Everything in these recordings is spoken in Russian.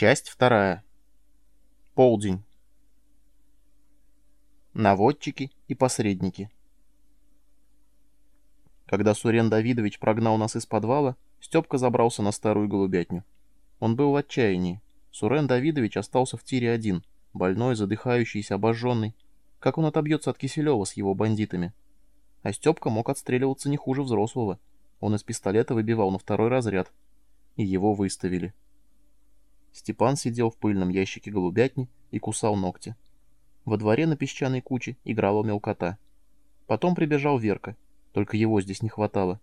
Часть вторая. Полдень. Наводчики и посредники. Когда Сурен Давидович прогнал нас из подвала, Степка забрался на старую голубятню. Он был в отчаянии. Сурен Давидович остался в тире один, больной, задыхающийся, обожженный. Как он отобьется от Киселева с его бандитами? А Степка мог отстреливаться не хуже взрослого. Он из пистолета выбивал на второй разряд. И его выставили. Степан сидел в пыльном ящике голубятни и кусал ногти. Во дворе на песчаной куче играла мелкота. Потом прибежал Верка, только его здесь не хватало.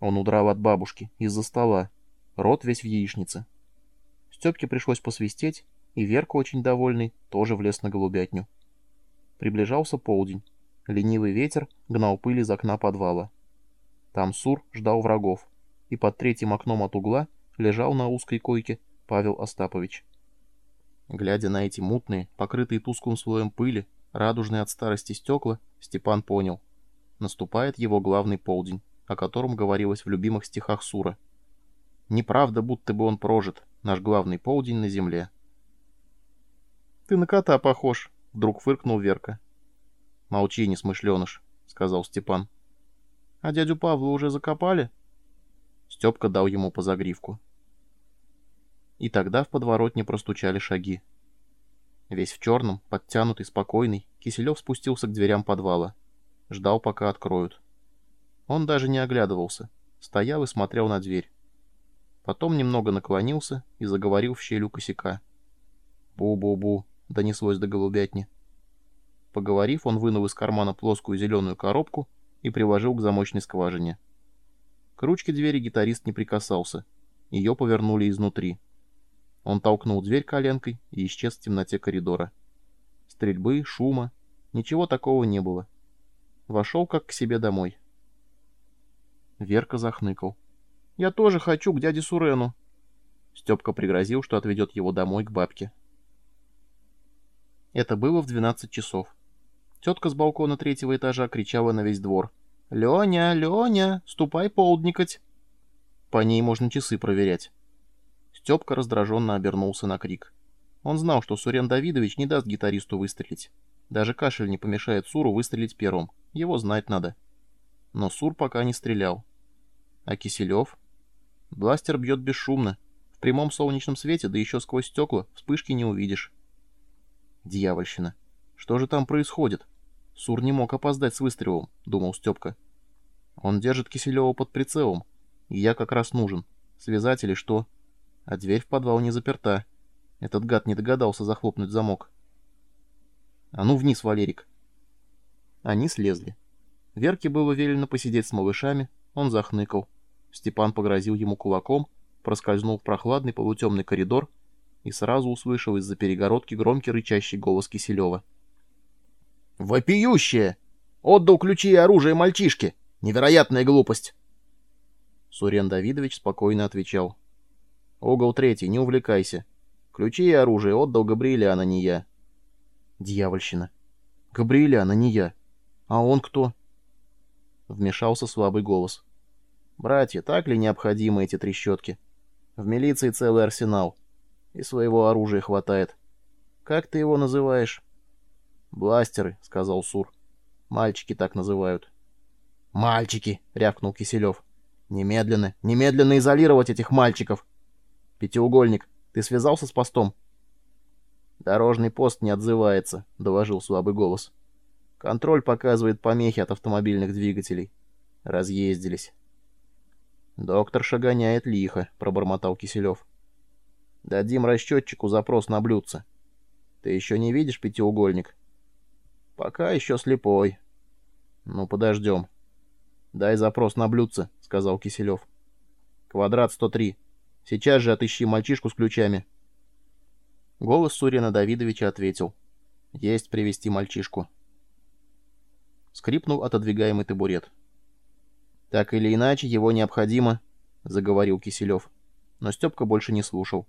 Он удрал от бабушки, из-за стола, рот весь в яичнице. Степке пришлось посвистеть, и Верка, очень довольный, тоже влез на голубятню. Приближался полдень. Ленивый ветер гнал пыль из окна подвала. Там Сур ждал врагов, и под третьим окном от угла лежал на узкой койке Павел Остапович. Глядя на эти мутные, покрытые тусклым слоем пыли, радужные от старости стекла, Степан понял. Наступает его главный полдень, о котором говорилось в любимых стихах Сура. Неправда, будто бы он прожит, наш главный полдень на земле. «Ты на кота похож», — вдруг фыркнул Верка. «Молчи, несмышленыш», — сказал Степан. «А дядю Павла уже закопали?» Степка дал ему по загривку. И тогда в подворотне простучали шаги. Весь в черном, подтянутый, спокойный, Киселев спустился к дверям подвала. Ждал, пока откроют. Он даже не оглядывался, стоял и смотрел на дверь. Потом немного наклонился и заговорил в щель у косяка. «Бу-бу-бу», — донеслось до голубятни. Поговорив, он вынул из кармана плоскую зеленую коробку и приложил к замочной скважине. К ручке двери гитарист не прикасался. Ее повернули изнутри. Он толкнул дверь коленкой и исчез в темноте коридора. Стрельбы, шума, ничего такого не было. Вошел как к себе домой. Верка захныкал. «Я тоже хочу к дяде Сурену». Степка пригрозил, что отведет его домой к бабке. Это было в 12 часов. Тетка с балкона третьего этажа кричала на весь двор. «Леня, Леня, ступай полдникать!» По ней можно часы проверять. Степка раздраженно обернулся на крик. Он знал, что Сурен Давидович не даст гитаристу выстрелить. Даже кашель не помешает Суру выстрелить первым. Его знать надо. Но Сур пока не стрелял. А Киселев? Бластер бьет бесшумно. В прямом солнечном свете, да еще сквозь стекла, вспышки не увидишь. Дьявольщина. Что же там происходит? Сур не мог опоздать с выстрелом, думал Степка. Он держит Киселева под прицелом. И я как раз нужен. Связать или что? А дверь в подвал не заперта. Этот гад не догадался захлопнуть замок. «А ну вниз, Валерик!» Они слезли. Верке было велено посидеть с малышами, он захныкал. Степан погрозил ему кулаком, проскользнул в прохладный полутемный коридор и сразу услышал из-за перегородки громкий рычащий голос Киселева. «Вопиющее! Отдал ключи и оружие мальчишке! Невероятная глупость!» Сурен Давидович спокойно отвечал. Угол третий, не увлекайся. Ключи и оружие отдал Габриэляна, не я. Дьявольщина. Габриэляна, не я. А он кто? Вмешался слабый голос. Братья, так ли необходимы эти трещотки? В милиции целый арсенал. И своего оружия хватает. Как ты его называешь? Бластеры, сказал Сур. Мальчики так называют. Мальчики, рявкнул Киселев. Немедленно, немедленно изолировать этих мальчиков. «Пятиугольник, ты связался с постом?» «Дорожный пост не отзывается», — доложил слабый голос. «Контроль показывает помехи от автомобильных двигателей. Разъездились». «Доктор шагоняет лихо», — пробормотал Киселев. «Дадим расчетчику запрос на блюдце. Ты еще не видишь пятиугольник?» «Пока еще слепой». «Ну, подождем». «Дай запрос на блюдце», — сказал Киселев. «Квадрат 103». Сейчас же отыщи мальчишку с ключами. Голос Сурина Давидовича ответил. Есть привести мальчишку. Скрипнул отодвигаемый табурет. Так или иначе, его необходимо, заговорил Киселев. Но Степка больше не слушал.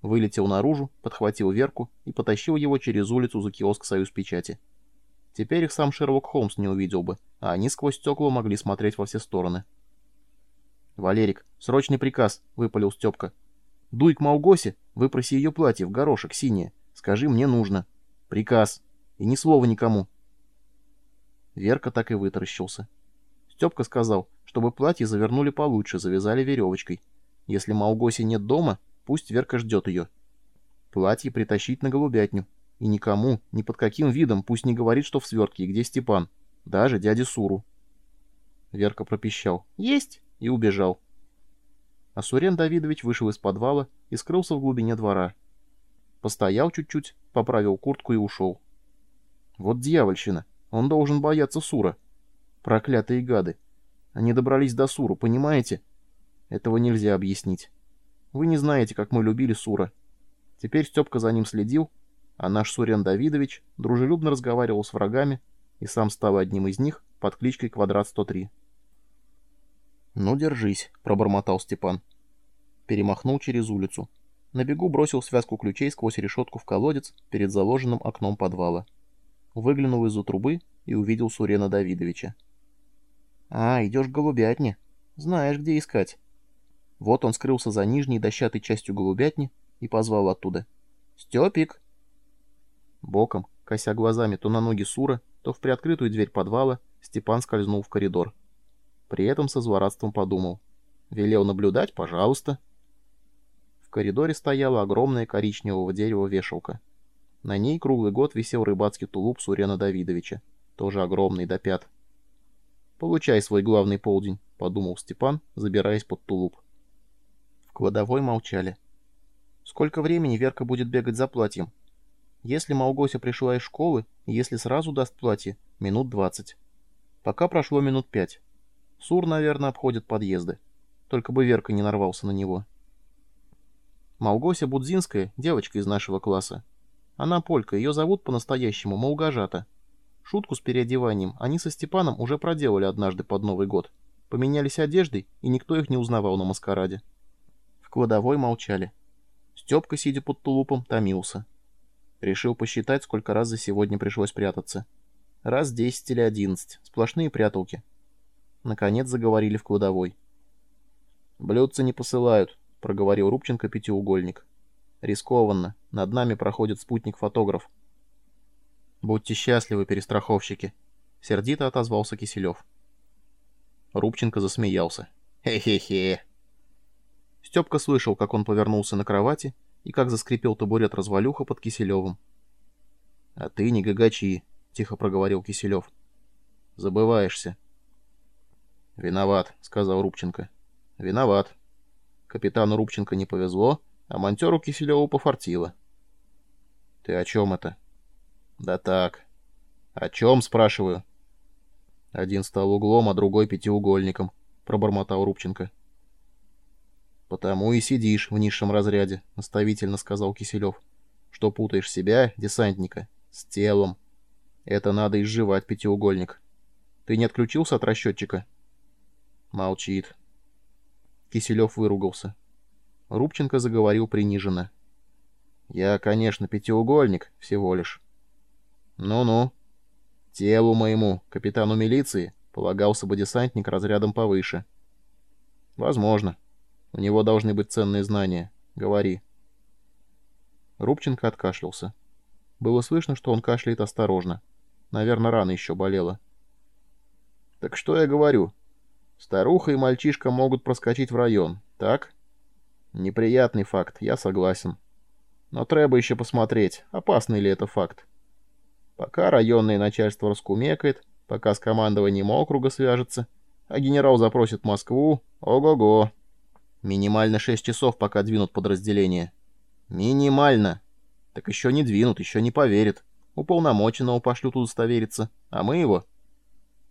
Вылетел наружу, подхватил Верку и потащил его через улицу за киоск «Союз печати». Теперь их сам Шерлок Холмс не увидел бы, а они сквозь стекла могли смотреть во все стороны. «Валерик, срочный приказ!» — выпалил Степка. Дуй к Маугосе, выпроси ее платье в горошек синее. Скажи, мне нужно. Приказ. И ни слова никому. Верка так и вытаращился. Степка сказал, чтобы платье завернули получше, завязали веревочкой. Если Маугоси нет дома, пусть Верка ждет ее. Платье притащить на голубятню. И никому, ни под каким видом, пусть не говорит, что в свертке, где Степан. Даже дяде Суру. Верка пропищал «Есть!» И убежал. А Сурен Давидович вышел из подвала и скрылся в глубине двора. Постоял чуть-чуть, поправил куртку и ушел. Вот дьявольщина. Он должен бояться Сура. Проклятые гады. Они добрались до Суру, понимаете? Этого нельзя объяснить. Вы не знаете, как мы любили Сура. Теперь Степка за ним следил, а наш Сурен Давидович дружелюбно разговаривал с врагами и сам стал одним из них под кличкой Квадрат-103. «Ну, держись», — пробормотал Степан. Перемахнул через улицу. На бегу бросил связку ключей сквозь решетку в колодец перед заложенным окном подвала. Выглянул из-за трубы и увидел Сурена Давидовича. «А, идешь к голубятне. Знаешь, где искать». Вот он скрылся за нижней дощатой частью голубятни и позвал оттуда. «Степик!» Боком, кося глазами то на ноги Сура, то в приоткрытую дверь подвала, Степан скользнул в коридор. При этом со злорадством подумал. «Велел наблюдать? Пожалуйста». В коридоре стояла огромная коричневого дерева вешалка. На ней круглый год висел рыбацкий тулуп Сурена Давидовича, тоже огромный до пят. «Получай свой главный полдень», — подумал Степан, забираясь под тулуп. В кладовой молчали. «Сколько времени Верка будет бегать за платьем?» Если Малгося пришла из школы, если сразу даст платье, минут двадцать. Пока прошло минут пять. Сур, наверное, обходит подъезды. Только бы Верка не нарвался на него. Малгося Будзинская — девочка из нашего класса. Она полька, ее зовут по-настоящему Молгожата. Шутку с переодеванием они со Степаном уже проделали однажды под Новый год. Поменялись одеждой, и никто их не узнавал на маскараде. В кладовой молчали. Степка, сидя под тулупом, томился. Решил посчитать, сколько раз за сегодня пришлось прятаться. Раз десять или одиннадцать. Сплошные пряталки. Наконец заговорили в кладовой. «Блюдца не посылают», — проговорил Рубченко пятиугольник. «Рискованно. Над нами проходит спутник-фотограф». «Будьте счастливы, перестраховщики», — сердито отозвался Киселев. Рубченко засмеялся. «Хе-хе-хе». Степка слышал, как он повернулся на кровати и как заскрипел табурет-развалюха под Киселевым. «А ты не гагачи», — тихо проговорил Киселев. «Забываешься». «Виноват», — сказал Рубченко. «Виноват. Капитану Рубченко не повезло, а монтеру Киселеву пофартило». «Ты о чем это?» «Да так». «О чем?» — спрашиваю. «Один стал углом, а другой пятиугольником», — пробормотал Рубченко. «Потому и сидишь в низшем разряде», — наставительно сказал Киселев. «Что путаешь себя, десантника, с телом. Это надо изживать, пятиугольник. Ты не отключился от расчетчика?» Молчит. Киселев выругался. Рубченко заговорил приниженно. «Я, конечно, пятиугольник всего лишь». «Ну-ну. Телу моему, капитану милиции, полагался бы десантник разрядом повыше». «Возможно». У него должны быть ценные знания. Говори. Рубченко откашлялся. Было слышно, что он кашляет осторожно. Наверное, рана еще болела. «Так что я говорю? Старуха и мальчишка могут проскочить в район, так?» «Неприятный факт, я согласен. Но треба еще посмотреть, опасный ли это факт. Пока районное начальство раскумекает, пока с командованием округа свяжется, а генерал запросит Москву, ого-го!» Минимально шесть часов, пока двинут подразделение. Минимально. Так еще не двинут, еще не поверит. Уполномоченного пошлют удостовериться. А мы его?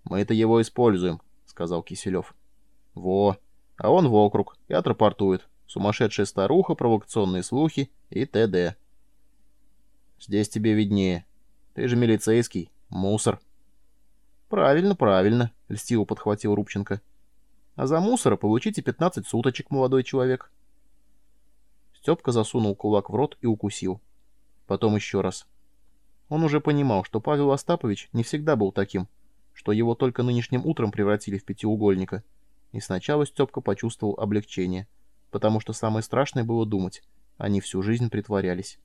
Мы это его используем, сказал Киселев. Во. А он в округ и отрапортует. Сумасшедшая старуха, провокационные слухи и т.д. Здесь тебе виднее. Ты же милицейский. Мусор. Правильно, правильно, льстиво подхватил Рубченко. А за мусора получите 15 суточек, молодой человек. Степка засунул кулак в рот и укусил. Потом еще раз. Он уже понимал, что Павел Остапович не всегда был таким, что его только нынешним утром превратили в пятиугольника. И сначала Степка почувствовал облегчение, потому что самое страшное было думать, они всю жизнь притворялись.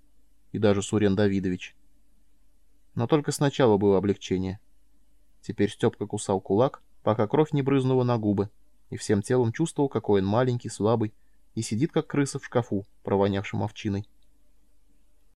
И даже Сурен Давидович. Но только сначала было облегчение. Теперь Степка кусал кулак, пока кровь не брызнула на губы, и всем телом чувствовал, какой он маленький, слабый, и сидит, как крыса в шкафу, провонявшем овчиной.